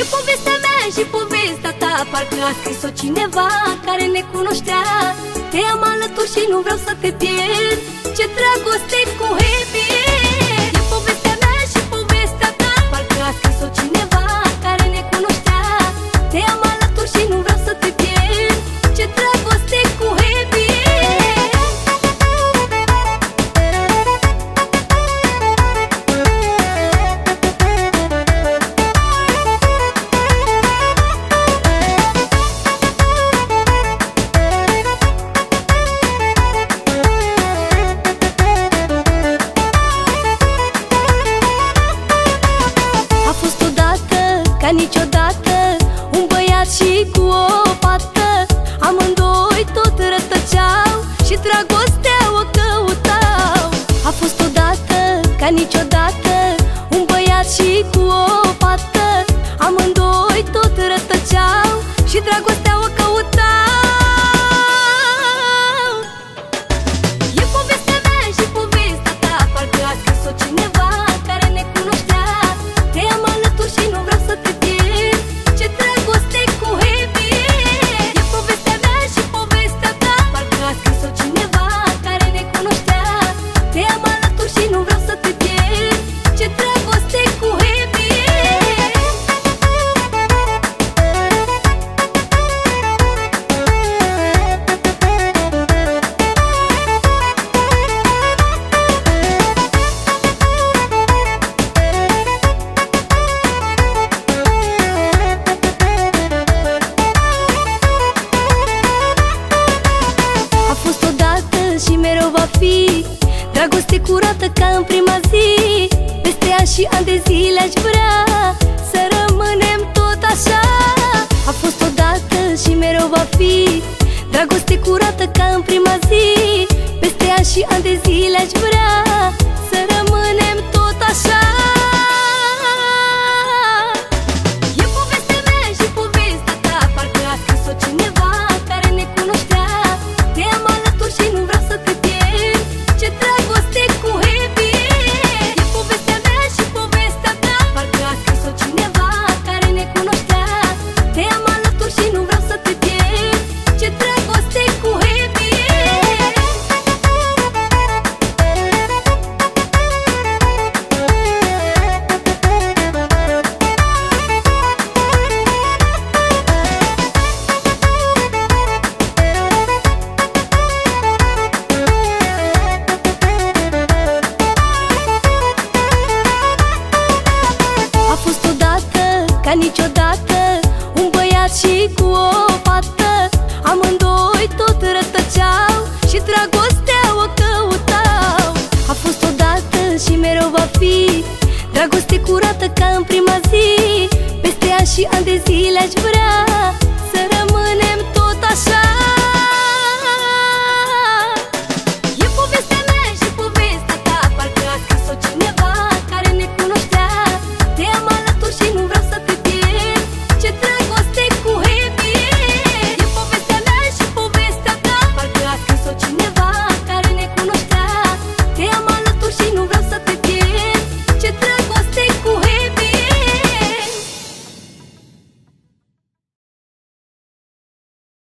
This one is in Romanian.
E povestea mea și povestea ta Parcă a scris-o cineva care ne cunoștea. Te am alături și nu vreau să te pierd. Ce dragoste cu ca niciodată. Un băiat și cu o fată Amândoi tot rătăceau Și dragostea o căutau. A fost odată, ca niciodată Un băiat și cu o fată Amândoi tot rătăceau Și dragostea o căutau Dragoste curată ca în prima zi. Peste ani și ani de zile aș vrea Să rămânem tot așa. A fost odată și mereu va fi Dragoste curată ca în prima zi. Peste ani și ani de zile aș vrea Să rămânem tot așa ca niciodată Un băiat și cu o fată. Amândoi tot rătăceau Și dragostea o căutau. A fost odată și mereu va fi Dragoste curată ca în prima zi. Peste ani și ani de zile aș vrea Să rămânem tot așa